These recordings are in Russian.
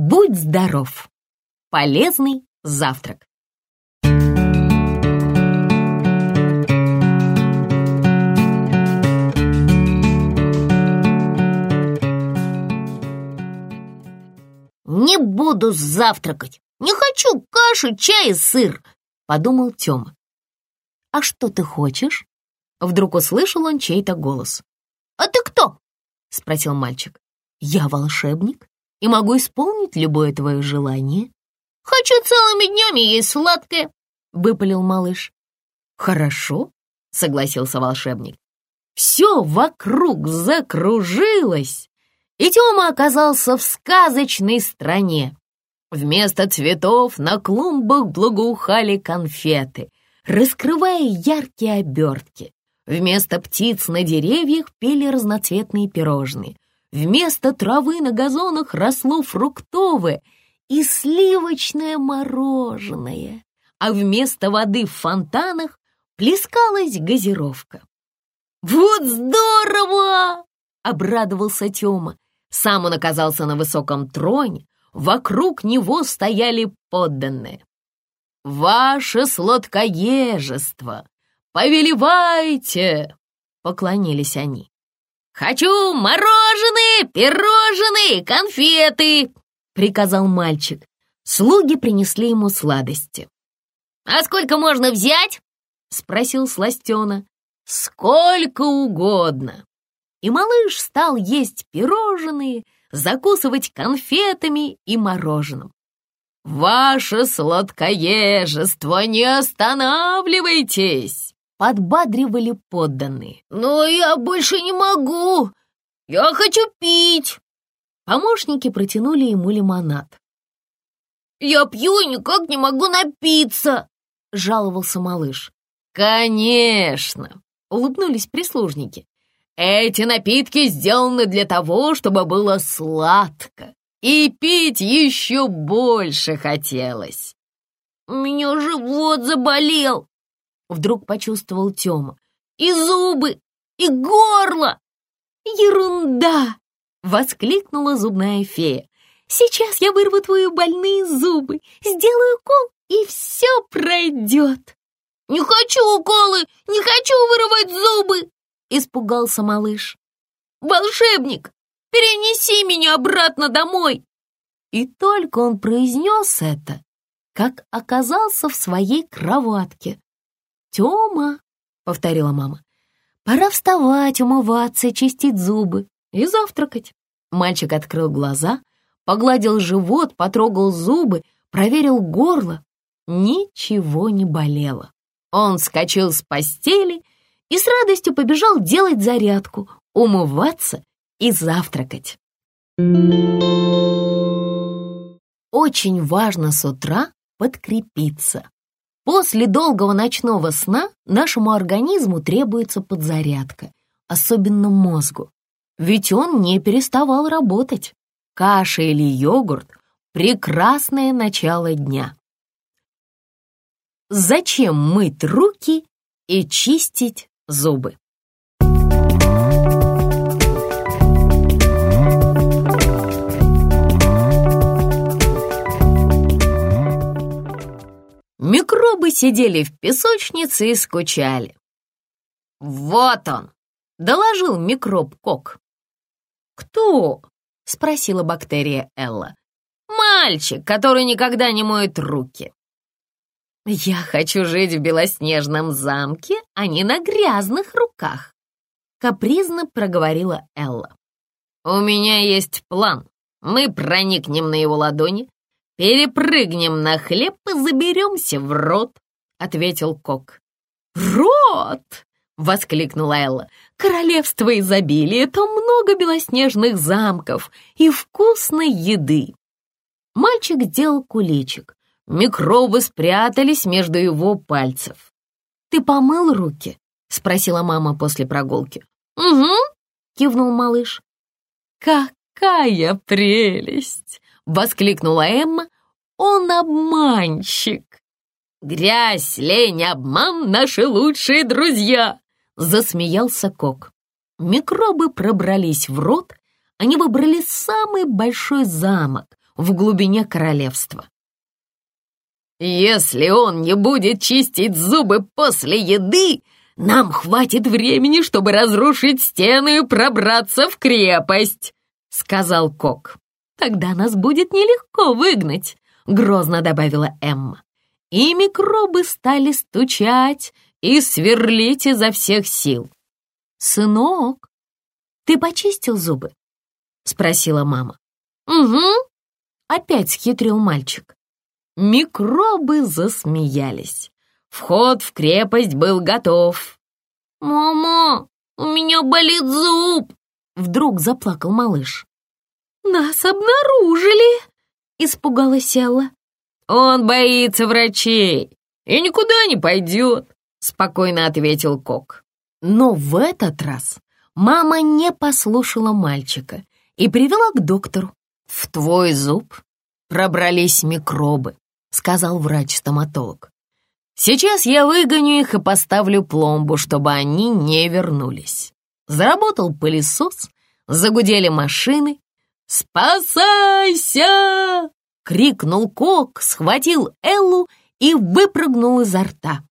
Будь здоров! Полезный завтрак! «Не буду завтракать! Не хочу каши, чай и сыр!» — подумал Тёма. «А что ты хочешь?» Вдруг услышал он чей-то голос. «А ты кто?» — спросил мальчик. «Я волшебник и могу исполнить любое твое желание». «Хочу целыми днями есть сладкое», — выпалил малыш. «Хорошо», — согласился волшебник. Все вокруг закружилось, и Тёма оказался в сказочной стране. Вместо цветов на клумбах благоухали конфеты, раскрывая яркие обертки. Вместо птиц на деревьях пели разноцветные пирожные. Вместо травы на газонах росло фруктовое и сливочное мороженое. А вместо воды в фонтанах плескалась газировка. «Вот здорово!» — обрадовался Тёма. Сам он оказался на высоком троне, вокруг него стояли подданные. «Ваше сладкоежество! Повелевайте!» — поклонились они. «Хочу мороженое, пирожные, конфеты!» — приказал мальчик. Слуги принесли ему сладости. «А сколько можно взять?» — спросил Сластена. «Сколько угодно!» И малыш стал есть пирожные, закусывать конфетами и мороженым. «Ваше сладкоежество, не останавливайтесь!» Подбадривали подданные. «Но я больше не могу! Я хочу пить!» Помощники протянули ему лимонад. «Я пью и никак не могу напиться!» — жаловался малыш. «Конечно!» — улыбнулись прислужники. «Эти напитки сделаны для того, чтобы было сладко, и пить еще больше хотелось». «У меня живот заболел!» — вдруг почувствовал Тёма. «И зубы, и горло!» «Ерунда!» — воскликнула зубная фея. «Сейчас я вырву твои больные зубы, сделаю укол, и все пройдет!» «Не хочу уколы! Не хочу вырывать зубы!» — испугался малыш. «Волшебник, перенеси меня обратно домой!» И только он произнес это, как оказался в своей кроватке. «Тёма», — повторила мама, — «пора вставать, умываться, чистить зубы и завтракать». Мальчик открыл глаза, погладил живот, потрогал зубы, проверил горло. Ничего не болело. Он вскочил с постели и с радостью побежал делать зарядку, умываться и завтракать. Очень важно с утра подкрепиться. После долгого ночного сна нашему организму требуется подзарядка, особенно мозгу, ведь он не переставал работать. Каша или йогурт – прекрасное начало дня. Зачем мыть руки и чистить зубы? Микробы сидели в песочнице и скучали. «Вот он!» — доложил микроб Кок. «Кто?» — спросила бактерия Элла. «Мальчик, который никогда не моет руки». «Я хочу жить в белоснежном замке, а не на грязных руках», — капризно проговорила Элла. «У меня есть план. Мы проникнем на его ладони, перепрыгнем на хлеб и заберемся в рот», — ответил Кок. «Рот!» — воскликнула Элла. «Королевство изобилия — это много белоснежных замков и вкусной еды». Мальчик сделал куличик. Микробы спрятались между его пальцев. «Ты помыл руки?» — спросила мама после прогулки. «Угу», — кивнул малыш. «Какая прелесть!» — воскликнула Эмма. «Он обманщик!» «Грязь, лень, обман — наши лучшие друзья!» — засмеялся Кок. Микробы пробрались в рот, они выбрали самый большой замок, в глубине королевства. «Если он не будет чистить зубы после еды, нам хватит времени, чтобы разрушить стены и пробраться в крепость», — сказал Кок. «Тогда нас будет нелегко выгнать», — грозно добавила Эмма. И микробы стали стучать и сверлить изо всех сил. «Сынок, ты почистил зубы?» — спросила мама. «Угу», — опять схитрил мальчик. Микробы засмеялись. Вход в крепость был готов. «Мама, у меня болит зуб!» Вдруг заплакал малыш. «Нас обнаружили!» — испугалась Элла. «Он боится врачей и никуда не пойдет», — спокойно ответил Кок. Но в этот раз мама не послушала мальчика и привела к доктору. «В твой зуб пробрались микробы. — сказал врач-стоматолог. «Сейчас я выгоню их и поставлю пломбу, чтобы они не вернулись». Заработал пылесос, загудели машины. «Спасайся!» — крикнул Кок, схватил Эллу и выпрыгнул изо рта.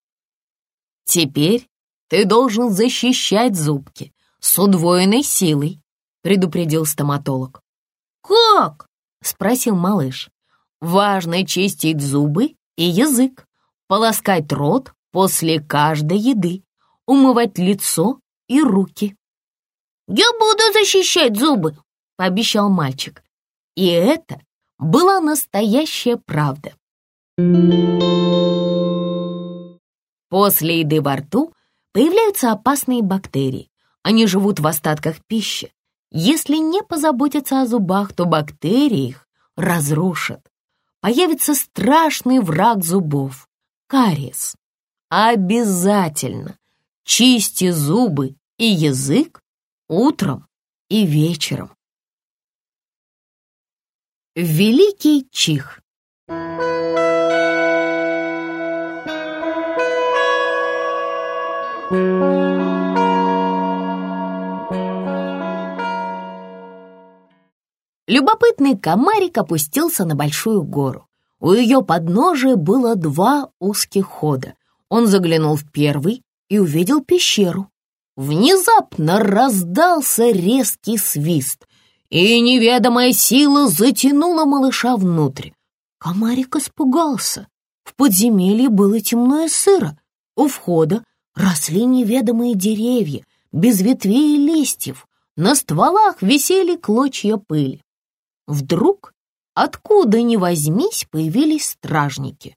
«Теперь ты должен защищать зубки с удвоенной силой», — предупредил стоматолог. «Как?» — спросил малыш. Важно чистить зубы и язык, полоскать рот после каждой еды, умывать лицо и руки. «Я буду защищать зубы», — пообещал мальчик. И это была настоящая правда. После еды во рту появляются опасные бактерии. Они живут в остатках пищи. Если не позаботиться о зубах, то бактерии их разрушат появится страшный враг зубов — кариес. Обязательно чисти зубы и язык утром и вечером. Великий чих Любопытный комарик опустился на большую гору. У ее подножия было два узких хода. Он заглянул в первый и увидел пещеру. Внезапно раздался резкий свист, и неведомая сила затянула малыша внутрь. Комарик испугался. В подземелье было темно и сыро. У входа росли неведомые деревья, без ветвей и листьев. На стволах висели клочья пыли. Вдруг, откуда ни возьмись, появились стражники.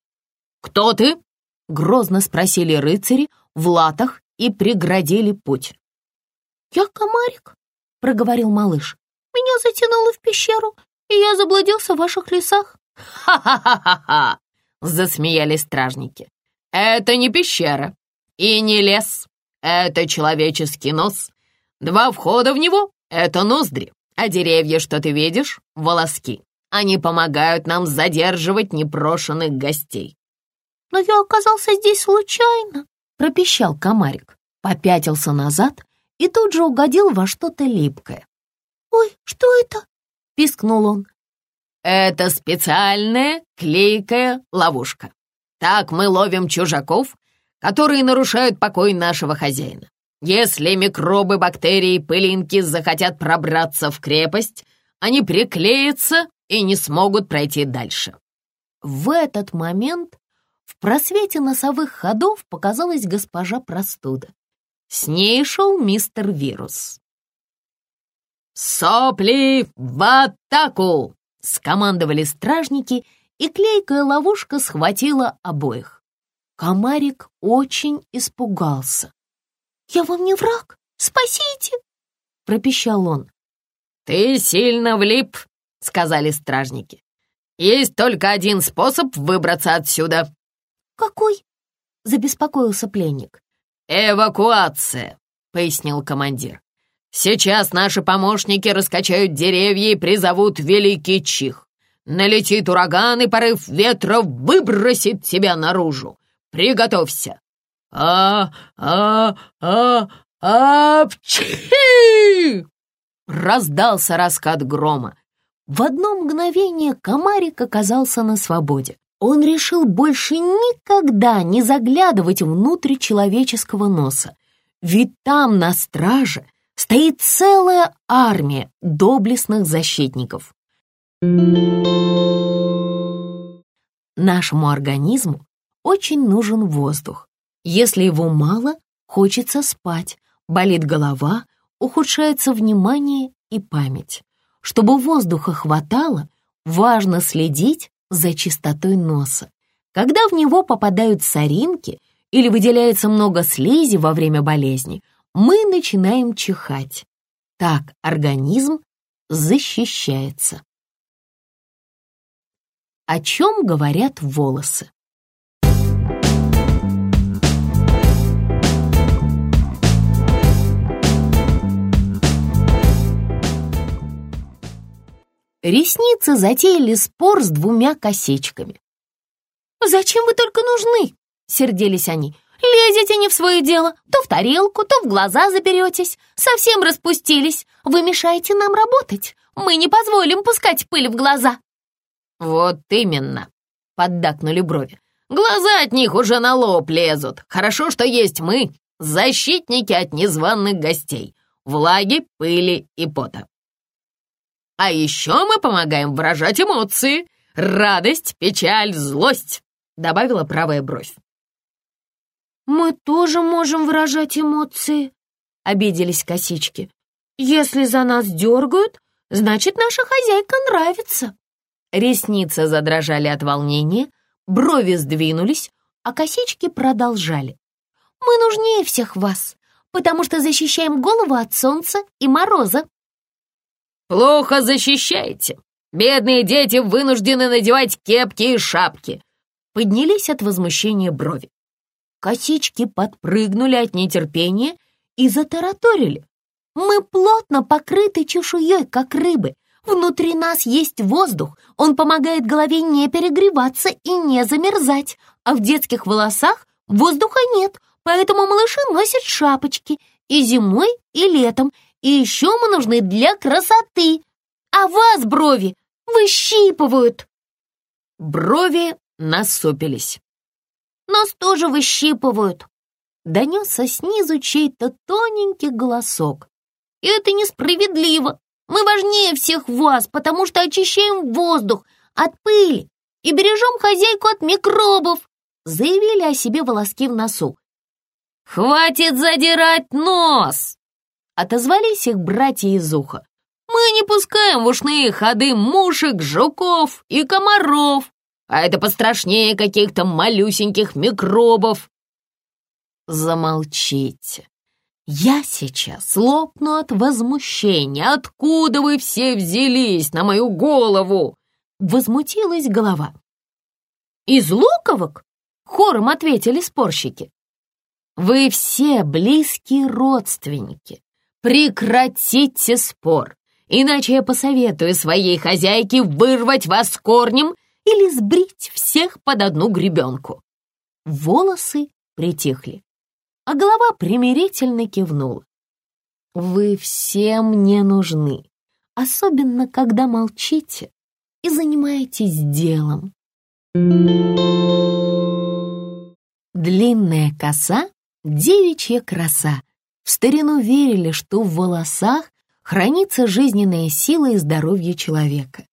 «Кто ты?» — грозно спросили рыцари в латах и преградили путь. «Я комарик», — проговорил малыш. «Меня затянуло в пещеру, и я заблудился в ваших лесах». «Ха-ха-ха-ха!» — засмеялись стражники. «Это не пещера и не лес. Это человеческий нос. Два входа в него — это ноздри а деревья, что ты видишь, — волоски. Они помогают нам задерживать непрошенных гостей». «Но я оказался здесь случайно», — пропищал комарик, попятился назад и тут же угодил во что-то липкое. «Ой, что это?» — пискнул он. «Это специальная клейкая ловушка. Так мы ловим чужаков, которые нарушают покой нашего хозяина. Если микробы, бактерии, пылинки захотят пробраться в крепость, они приклеятся и не смогут пройти дальше. В этот момент в просвете носовых ходов показалась госпожа Простуда. С ней шел мистер Вирус. «Сопли в атаку!» — скомандовали стражники, и клейкая ловушка схватила обоих. Комарик очень испугался. «Я вам не враг! Спасите!» — пропищал он. «Ты сильно влип», — сказали стражники. «Есть только один способ выбраться отсюда». «Какой?» — забеспокоился пленник. «Эвакуация», — пояснил командир. «Сейчас наши помощники раскачают деревья и призовут Великий Чих. Налетит ураган, и порыв ветра выбросит тебя наружу. Приготовься а а а апчхи!» Раздался раскат грома. В одно мгновение комарик оказался на свободе. Он решил больше никогда не заглядывать внутрь человеческого носа, ведь там на страже стоит целая армия доблестных защитников. Нашему организму очень нужен воздух. Если его мало, хочется спать, болит голова, ухудшается внимание и память. Чтобы воздуха хватало, важно следить за чистотой носа. Когда в него попадают соринки или выделяется много слизи во время болезни, мы начинаем чихать. Так организм защищается. О чем говорят волосы? Ресницы затеяли спор с двумя косичками. «Зачем вы только нужны?» — сердились они. «Лезете не в свое дело, то в тарелку, то в глаза заберетесь. Совсем распустились. Вы мешаете нам работать. Мы не позволим пускать пыль в глаза». «Вот именно», — поддакнули брови. «Глаза от них уже на лоб лезут. Хорошо, что есть мы, защитники от незваных гостей, влаги, пыли и пота. А еще мы помогаем выражать эмоции. Радость, печаль, злость», — добавила правая бровь. «Мы тоже можем выражать эмоции», — обиделись косички. «Если за нас дергают, значит, наша хозяйка нравится». Ресницы задрожали от волнения, брови сдвинулись, а косички продолжали. «Мы нужнее всех вас, потому что защищаем голову от солнца и мороза». «Плохо защищаете. Бедные дети вынуждены надевать кепки и шапки». Поднялись от возмущения брови. Косички подпрыгнули от нетерпения и затараторили. «Мы плотно покрыты чешуей, как рыбы. Внутри нас есть воздух. Он помогает голове не перегреваться и не замерзать. А в детских волосах воздуха нет, поэтому малыши носят шапочки и зимой, и летом, и еще мы нужны для красоты. А вас брови выщипывают. Брови насупились. Нас тоже выщипывают. Донесся снизу чей-то тоненький голосок. И это несправедливо. Мы важнее всех вас, потому что очищаем воздух от пыли и бережем хозяйку от микробов, заявили о себе волоски в носу. «Хватит задирать нос!» отозвались их братья из уха. «Мы не пускаем в ушные ходы мушек, жуков и комаров, а это пострашнее каких-то малюсеньких микробов». Замолчите. Я сейчас лопну от возмущения. Откуда вы все взялись на мою голову? Возмутилась голова. Из луковок? Хором ответили спорщики. Вы все близкие родственники. Прекратите спор, иначе я посоветую своей хозяйке вырвать вас корнем или сбрить всех под одну гребенку. Волосы притихли, а голова примирительно кивнула. Вы все мне нужны, особенно когда молчите и занимаетесь делом. Длинная коса — девичья краса, в старину верили, что в волосах хранится жизненная сила и здоровье человека.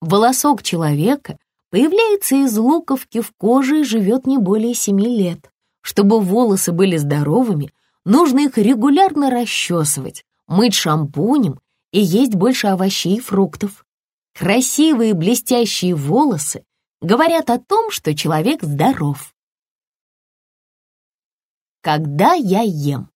Волосок человека появляется из луковки в коже и живет не более семи лет. Чтобы волосы были здоровыми, нужно их регулярно расчесывать, мыть шампунем и есть больше овощей и фруктов. Красивые блестящие волосы говорят о том, что человек здоров. Когда я ем?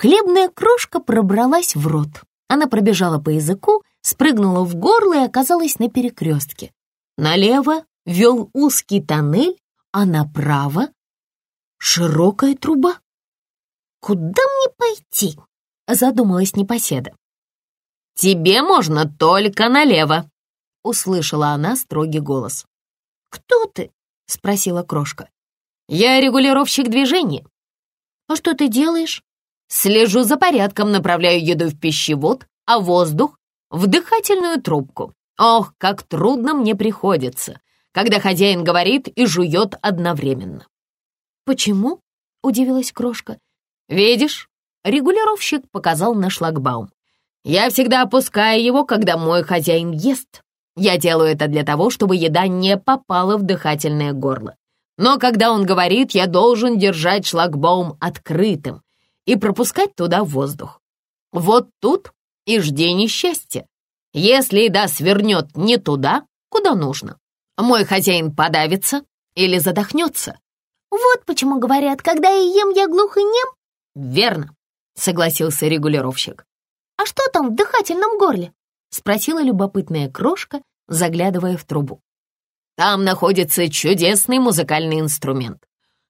Хлебная крошка пробралась в рот. Она пробежала по языку, спрыгнула в горло и оказалась на перекрестке. Налево вел узкий тоннель, а направо — широкая труба. «Куда мне пойти?» — задумалась непоседа. «Тебе можно только налево», — услышала она строгий голос. «Кто ты?» — спросила крошка. «Я регулировщик движения». «А что ты делаешь?» «Слежу за порядком, направляю еду в пищевод, а воздух — в дыхательную трубку. Ох, как трудно мне приходится, когда хозяин говорит и жует одновременно». «Почему?» — удивилась крошка. «Видишь?» — регулировщик показал на шлагбаум. «Я всегда опускаю его, когда мой хозяин ест. Я делаю это для того, чтобы еда не попала в дыхательное горло. Но когда он говорит, я должен держать шлагбаум открытым и пропускать туда воздух. Вот тут и жди несчастья. Если еда свернет не туда, куда нужно, мой хозяин подавится или задохнется. Вот почему говорят, когда я ем, я глух и нем. Верно, согласился регулировщик. А что там в дыхательном горле? Спросила любопытная крошка, заглядывая в трубу. Там находится чудесный музыкальный инструмент.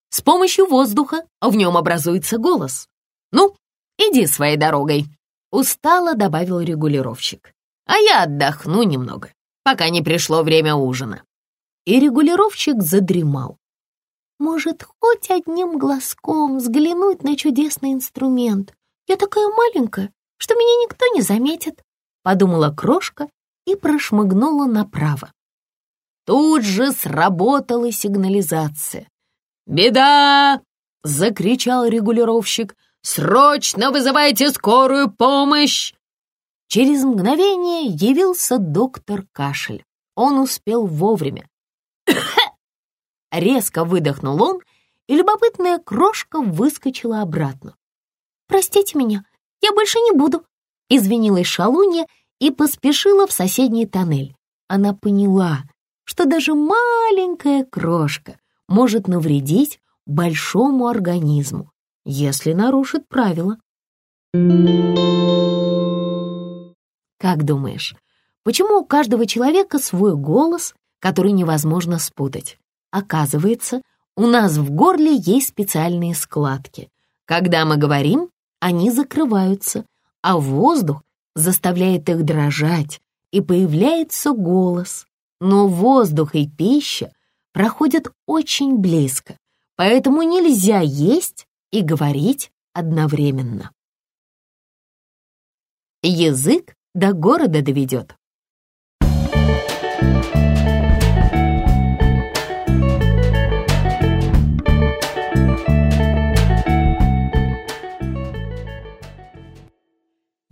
С помощью воздуха в нем образуется голос. Ну, иди своей дорогой, устало добавил регулировщик. А я отдохну немного, пока не пришло время ужина. И регулировщик задремал. Может, хоть одним глазком взглянуть на чудесный инструмент. Я такая маленькая, что меня никто не заметит, подумала крошка и прошмыгнула направо. Тут же сработала сигнализация. «Беда!» — закричал регулировщик. «Срочно вызывайте скорую помощь!» Через мгновение явился доктор Кашель. Он успел вовремя. Резко выдохнул он, и любопытная крошка выскочила обратно. «Простите меня, я больше не буду», — извинилась шалунья и поспешила в соседний тоннель. Она поняла, что даже маленькая крошка может навредить большому организму, если нарушит правила. Как думаешь, почему у каждого человека свой голос, который невозможно спутать? Оказывается, у нас в горле есть специальные складки. Когда мы говорим, они закрываются, а воздух заставляет их дрожать, и появляется голос. Но воздух и пища проходят очень близко, поэтому нельзя есть и говорить одновременно. Язык до города доведет.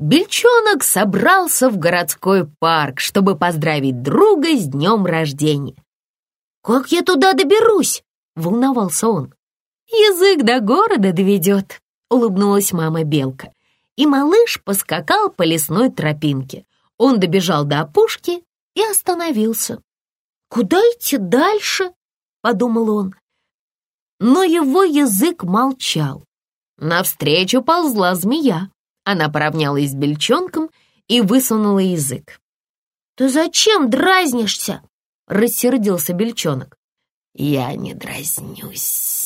Бельчонок собрался в городской парк, чтобы поздравить друга с днем рождения. «Как я туда доберусь?» — волновался он. «Язык до города доведет», — улыбнулась мама Белка. И малыш поскакал по лесной тропинке. Он добежал до опушки и остановился. «Куда идти дальше?» — подумал он. Но его язык молчал. Навстречу ползла змея. Она поравнялась с бельчонком и высунула язык. «Ты зачем дразнишься?» — рассердился бельчонок. «Я не дразнюсь», —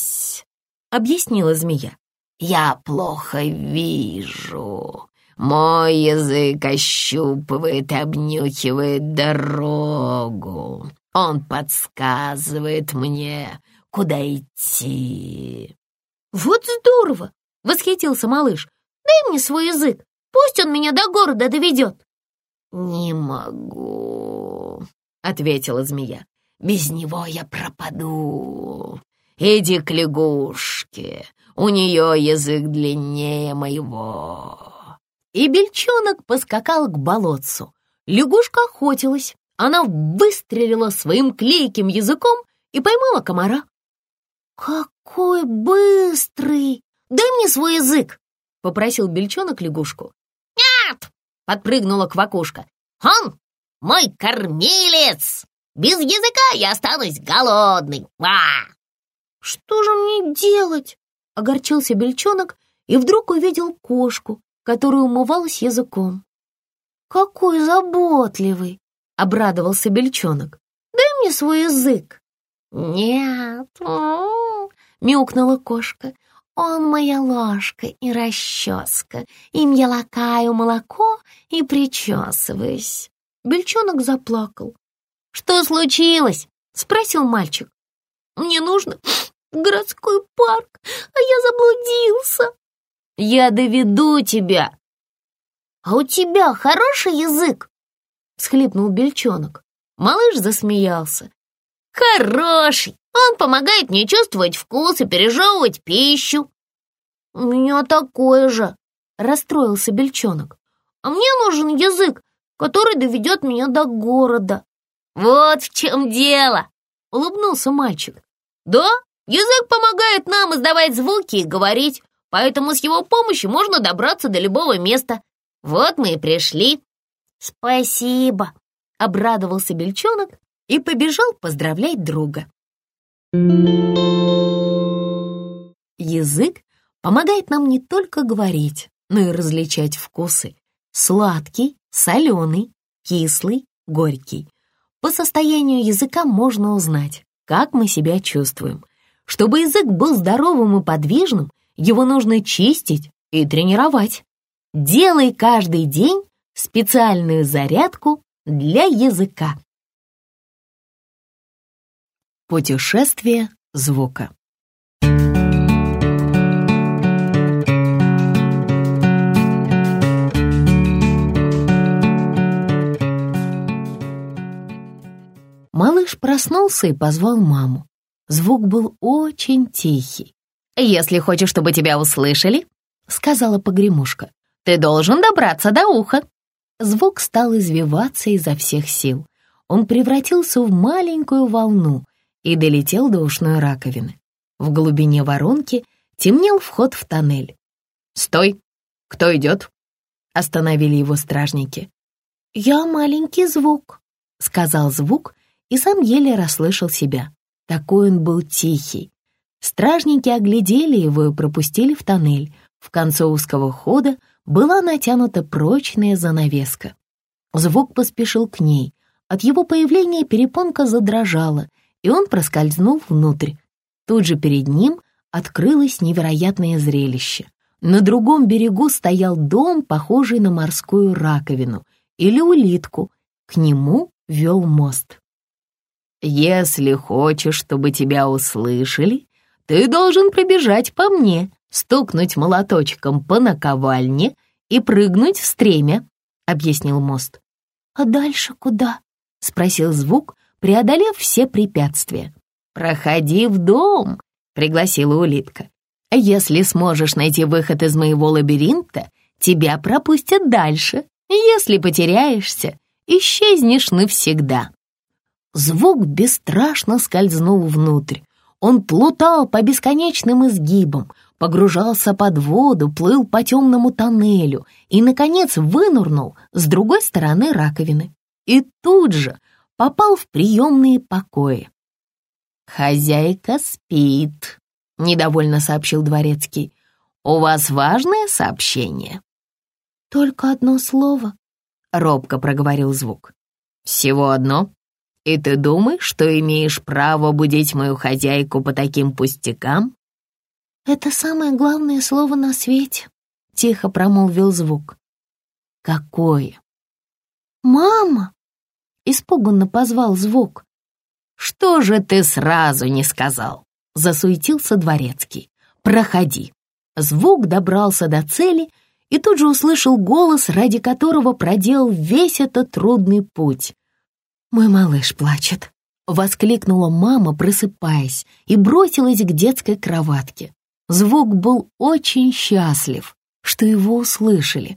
объяснила змея. «Я плохо вижу. Мой язык ощупывает и обнюхивает дорогу. Он подсказывает мне, куда идти». «Вот здорово!» — восхитился малыш. Дай мне свой язык, пусть он меня до города доведет». «Не могу», — ответила змея. «Без него я пропаду. Иди к лягушке, у нее язык длиннее моего». И бельчонок поскакал к болотцу. Лягушка охотилась. Она выстрелила своим клейким языком и поймала комара. «Какой быстрый! Дай мне свой язык!» — попросил бельчонок лягушку. «Нет!» — подпрыгнула квакушка. «Он мой кормилец! Без языка я останусь голодный! Ва!» «Что же мне делать?» — огорчился бельчонок и вдруг увидел кошку, которая умывалась языком. «Какой заботливый!» — обрадовался бельчонок. «Дай мне свой язык!» «Нет!» — мяукнула кошка. Он моя ложка и расческа, им я лакаю молоко и причесываюсь. Бельчонок заплакал. «Что случилось?» — спросил мальчик. Мне нужно городской парк, а я заблудился. Я доведу тебя. А у тебя хороший язык? Схлипнул бельчонок. Малыш засмеялся. Хороший. Он помогает мне чувствовать вкус и пережевывать пищу. У меня такое же, расстроился бельчонок. А мне нужен язык, который доведет меня до города. Вот в чем дело, улыбнулся мальчик. Да, язык помогает нам издавать звуки и говорить, поэтому с его помощью можно добраться до любого места. Вот мы и пришли. Спасибо, обрадовался бельчонок и побежал поздравлять друга. Язык помогает нам не только говорить, но и различать вкусы. Сладкий, соленый, кислый, горький. По состоянию языка можно узнать, как мы себя чувствуем. Чтобы язык был здоровым и подвижным, его нужно чистить и тренировать. Делай каждый день специальную зарядку для языка. Путешествие звука. Малыш проснулся и позвал маму. Звук был очень тихий. «Если хочешь, чтобы тебя услышали, — сказала погремушка, — ты должен добраться до уха». Звук стал извиваться изо всех сил. Он превратился в маленькую волну и долетел до ушной раковины. В глубине воронки темнел вход в тоннель. «Стой! Кто идет?» — остановили его стражники. «Я маленький звук», — сказал звук и сам еле расслышал себя. Такой он был тихий. Стражники оглядели его и пропустили в тоннель. В конце узкого хода была натянута прочная занавеска. Звук поспешил к ней. От его появления перепонка задрожала, и он проскользнул внутрь. Тут же перед ним открылось невероятное зрелище. На другом берегу стоял дом, похожий на морскую раковину или улитку. К нему вел мост. Если хочешь, чтобы тебя услышали, ты должен пробежать по мне, стукнуть молоточком по наковальне и прыгнуть в стремя», — объяснил мост. «А дальше куда?» — спросил звук, преодолев все препятствия. «Проходи в дом», — пригласила улитка. «Если сможешь найти выход из моего лабиринта, тебя пропустят дальше. Если потеряешься, исчезнешь навсегда». Звук бесстрашно скользнул внутрь. Он плутал по бесконечным изгибам, погружался под воду, плыл по темному тоннелю и, наконец, вынурнул с другой стороны раковины. И тут же попал в приемные покои. «Хозяйка спит», — недовольно сообщил дворецкий. «У вас важное сообщение?» «Только одно слово», — робко проговорил звук. «Всего одно?» «И ты думаешь, что имеешь право будить мою хозяйку по таким пустякам?» «Это самое главное слово на свете», — тихо промолвил звук. «Какое?» «Мама!» — испуганно позвал звук. «Что же ты сразу не сказал?» — засуетился дворецкий. «Проходи». Звук добрался до цели и тут же услышал голос, ради которого проделал весь этот трудный путь. «Мой малыш плачет», — воскликнула мама, просыпаясь, и бросилась к детской кроватке. Звук был очень счастлив, что его услышали.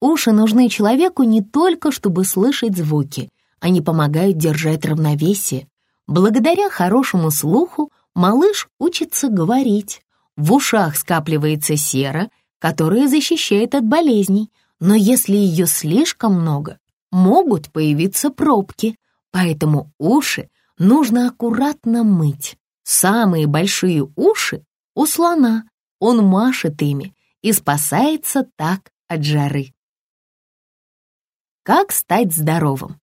Уши нужны человеку не только, чтобы слышать звуки, они помогают держать равновесие. Благодаря хорошему слуху малыш учится говорить. В ушах скапливается сера, которая защищает от болезней, но если ее слишком много, могут появиться пробки, поэтому уши нужно аккуратно мыть. Самые большие уши у слона, он машет ими и спасается так от жары. Как стать здоровым?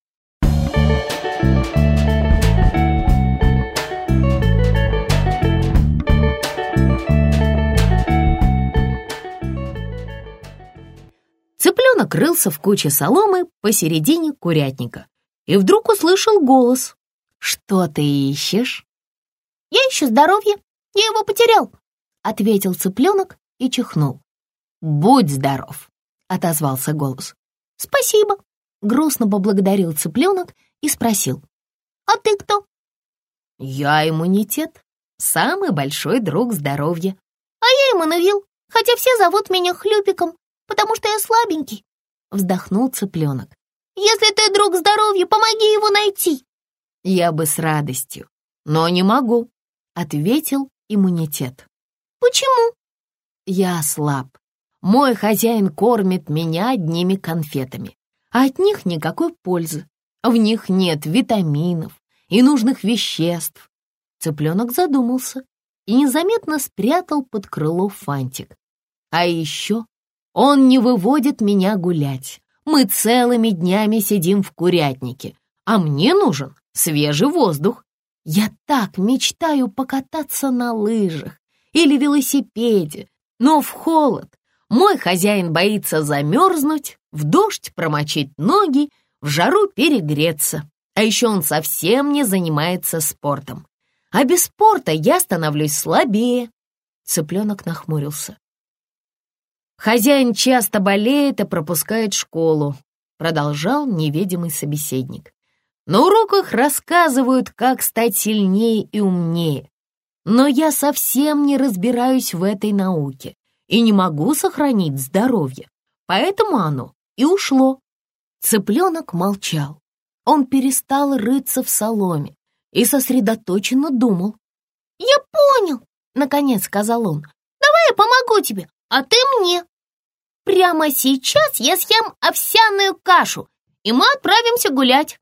Цыпленок рылся в куче соломы посередине курятника. и вдруг услышал голос. «Что ты ищешь?» «Я ищу здоровье, я его потерял», — ответил цыпленок и чихнул. «Будь здоров», — отозвался голос. «Спасибо», — грустно поблагодарил цыпленок и спросил. «А ты кто?» «Я иммунитет, самый большой друг здоровья». «А я Эммануил, хотя все зовут меня Хлюпиком, потому что я слабенький», — вздохнул цыпленок. «Если ты друг здоровья, помоги его найти». «Я бы с радостью, но не могу», — ответил иммунитет. «Почему?» «Я слаб. Мой хозяин кормит меня одними конфетами, а от них никакой пользы. В них нет витаминов и нужных веществ». Цыпленок задумался и незаметно спрятал под крыло фантик. «А еще он не выводит меня гулять. Мы целыми днями сидим в курятнике, а мне нужен свежий воздух. Я так мечтаю покататься на лыжах или велосипеде, но в холод мой хозяин боится замерзнуть, в дождь промочить ноги, в жару перегреться. А еще он совсем не занимается спортом. А без спорта я становлюсь слабее. Цыпленок нахмурился. Хозяин часто болеет и пропускает школу, продолжал невидимый собеседник. На уроках рассказывают, как стать сильнее и умнее. Но я совсем не разбираюсь в этой науке и не могу сохранить здоровье, поэтому оно и ушло. Цыпленок молчал. Он перестал рыться в соломе и сосредоточенно думал. «Я понял», — наконец сказал он. «Давай я помогу тебе, а ты мне. Прямо сейчас я съем овсяную кашу, и мы отправимся гулять».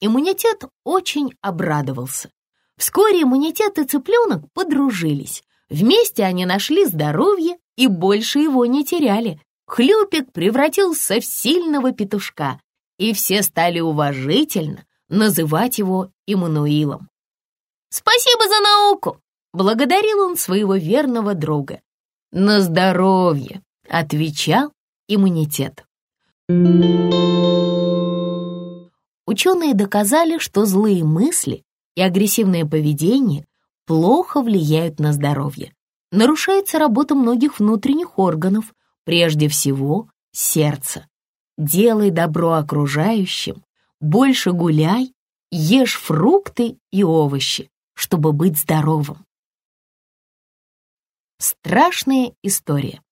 Иммунитет очень обрадовался. Вскоре иммунитет и цыпленок подружились. Вместе они нашли здоровье и больше его не теряли. Хлюпик превратился в сильного петушка, и все стали уважительно называть его Иммануилом. «Спасибо за науку!» — благодарил он своего верного друга. «На здоровье!» — отвечал иммунитет. Ученые доказали, что злые мысли и агрессивное поведение плохо влияют на здоровье. Нарушается работа многих внутренних органов, прежде всего сердца. Делай добро окружающим, больше гуляй, ешь фрукты и овощи, чтобы быть здоровым. Страшная история.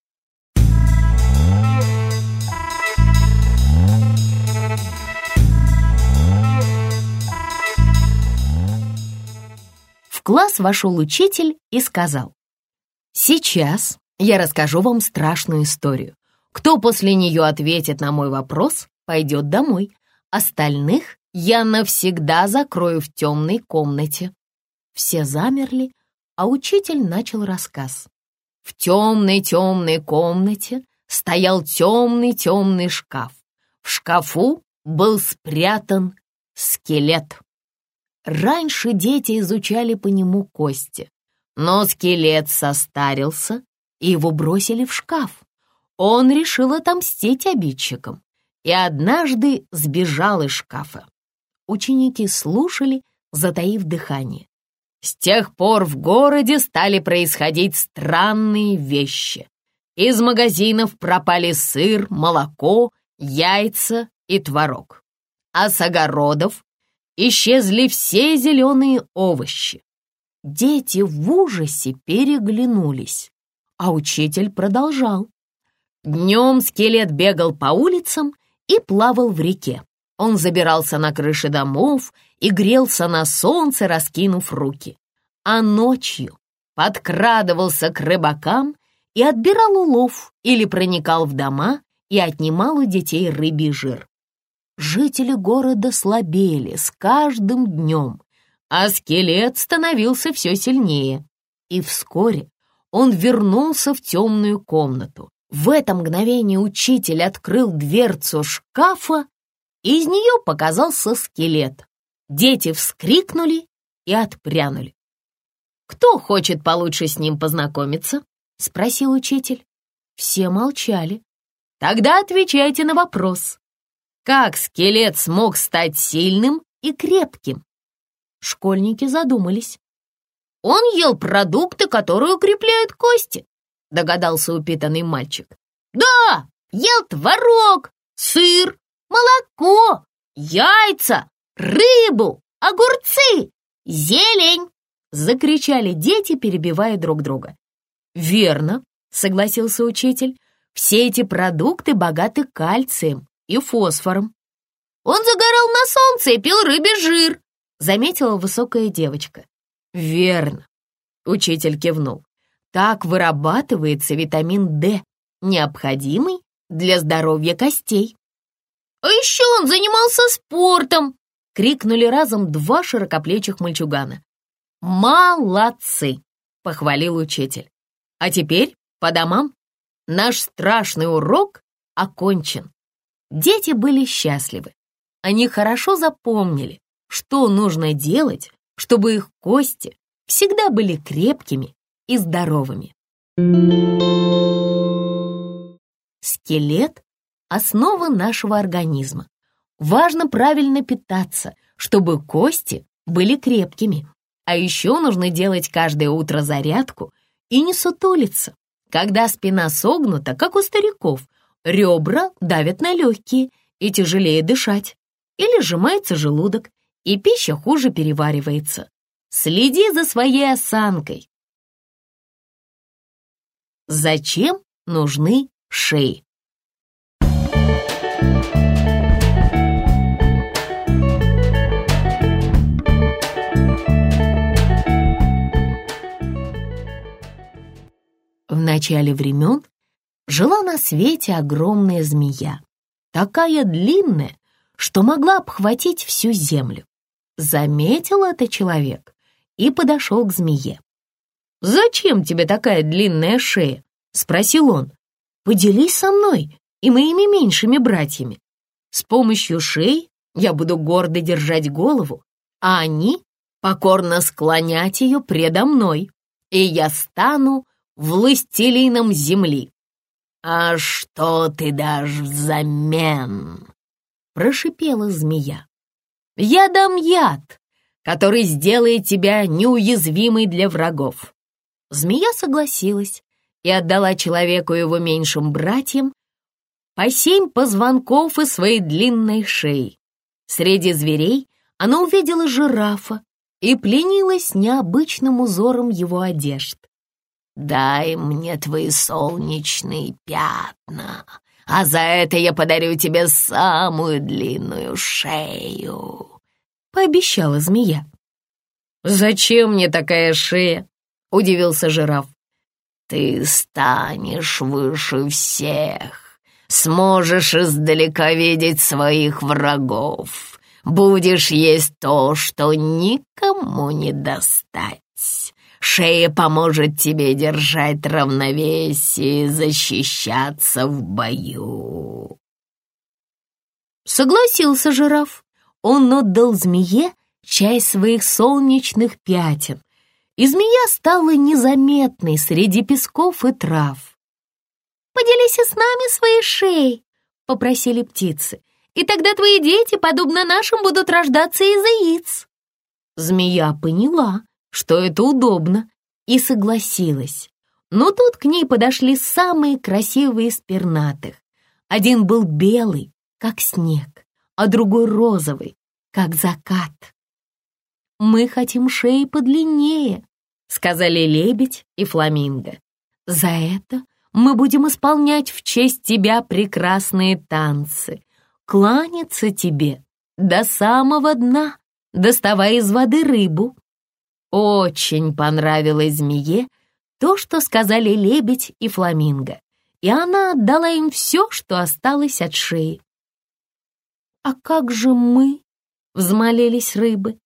В класс вошел учитель и сказал, «Сейчас я расскажу вам страшную историю. Кто после нее ответит на мой вопрос, пойдет домой. Остальных я навсегда закрою в темной комнате». Все замерли, а учитель начал рассказ. В темной-темной комнате стоял темный-темный шкаф. В шкафу был спрятан скелет. Раньше дети изучали по нему кости, но скелет состарился, и его бросили в шкаф. Он решил отомстить обидчикам и однажды сбежал из шкафа. Ученики слушали, затаив дыхание. С тех пор в городе стали происходить странные вещи. Из магазинов пропали сыр, молоко, яйца и творог. А с огородов исчезли все зеленые овощи. Дети в ужасе переглянулись, а учитель продолжал. Днем скелет бегал по улицам и плавал в реке. Он забирался на крыши домов и грелся на солнце, раскинув руки. А ночью подкрадывался к рыбакам и отбирал улов или проникал в дома и отнимал у детей рыбий жир. Жители города слабели с каждым днем, а скелет становился все сильнее. И вскоре он вернулся в темную комнату. В это мгновение учитель открыл дверцу шкафа, из нее показался скелет. Дети вскрикнули и отпрянули. «Кто хочет получше с ним познакомиться?» — спросил учитель. Все молчали. «Тогда отвечайте на вопрос. Как скелет смог стать сильным и крепким? Школьники задумались. Он ел продукты, которые укрепляют кости, догадался упитанный мальчик. Да, ел творог, сыр, молоко, яйца, рыбу, огурцы, зелень!» — закричали дети, перебивая друг друга. «Верно», — согласился учитель, — «все эти продукты богаты кальцием и фосфором». «Он загорал на солнце и пил рыбий жир», — заметила высокая девочка. «Верно», — учитель кивнул. «Так вырабатывается витамин D, необходимый для здоровья костей». «А еще он занимался спортом!» — крикнули разом два широкоплечих мальчугана. «Молодцы!» — похвалил учитель. «А теперь по домам. Наш страшный урок окончен». Дети были счастливы. Они хорошо запомнили, что нужно делать, чтобы их кости всегда были крепкими и здоровыми. Скелет — основа нашего организма. Важно правильно питаться, чтобы кости были крепкими. А еще нужно делать каждое утро зарядку и не сутулиться. Когда спина согнута, как у стариков, ребра давят на легкие и тяжелее дышать. Или сжимается желудок, и пища хуже переваривается. Следи за своей осанкой. Зачем нужны шеи? В начале времен жила на свете огромная змея, такая длинная, что могла обхватить всю землю. Заметил это человек и подошел к змее. «Зачем тебе такая длинная шея?» — спросил он. «Поделись со мной и моими меньшими братьями. С помощью шеи я буду гордо держать голову, а они покорно склонять ее предо мной, и я стану властелином земли. «А что ты дашь взамен?» — прошипела змея. «Я дам яд, который сделает тебя неуязвимой для врагов». Змея согласилась и отдала человеку его меньшим братьям по семь позвонков и своей длинной шеи. Среди зверей она увидела жирафа и пленилась необычным узором его одежд. «Дай мне твои солнечные пятна, а за это я подарю тебе самую длинную шею», — пообещала змея. «Зачем мне такая шея?» — удивился жираф. «Ты станешь выше всех, сможешь издалека видеть своих врагов, будешь есть то, что никому не достать». Шея поможет тебе держать равновесие и защищаться в бою. Согласился жираф. Он отдал змее часть своих солнечных пятен, и змея стала незаметной среди песков и трав. «Поделись с нами своей шеей», — попросили птицы, «и тогда твои дети, подобно нашим, будут рождаться из яиц». Змея поняла, что это удобно, и согласилась. Но тут к ней подошли самые красивые из пернатых. Один был белый, как снег, а другой розовый, как закат. «Мы хотим шеи подлиннее», — сказали лебедь и фламинго. «За это мы будем исполнять в честь тебя прекрасные танцы, кланяться тебе до самого дна, доставая из воды рыбу, очень понравилось змее то, что сказали лебедь и фламинго, и она отдала им все, что осталось от шеи. «А как же мы?» — взмолились рыбы,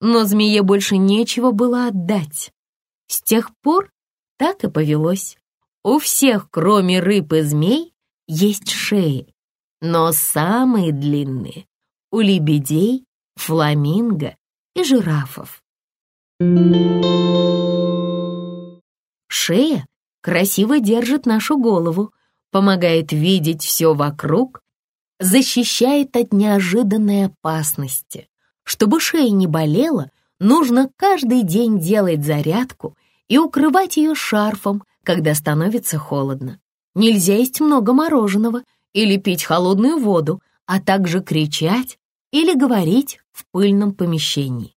но змее больше нечего было отдать. С тех пор так и повелось. У всех, кроме рыб и змей, есть шеи, но самые длинные — у лебедей, фламинго и жирафов. Шея красиво держит нашу голову, помогает видеть все вокруг, защищает от неожиданной опасности. Чтобы шея не болела, нужно каждый день делать зарядку и укрывать ее шарфом, когда становится холодно. Нельзя есть много мороженого или пить холодную воду, а также кричать или говорить в пыльном помещении.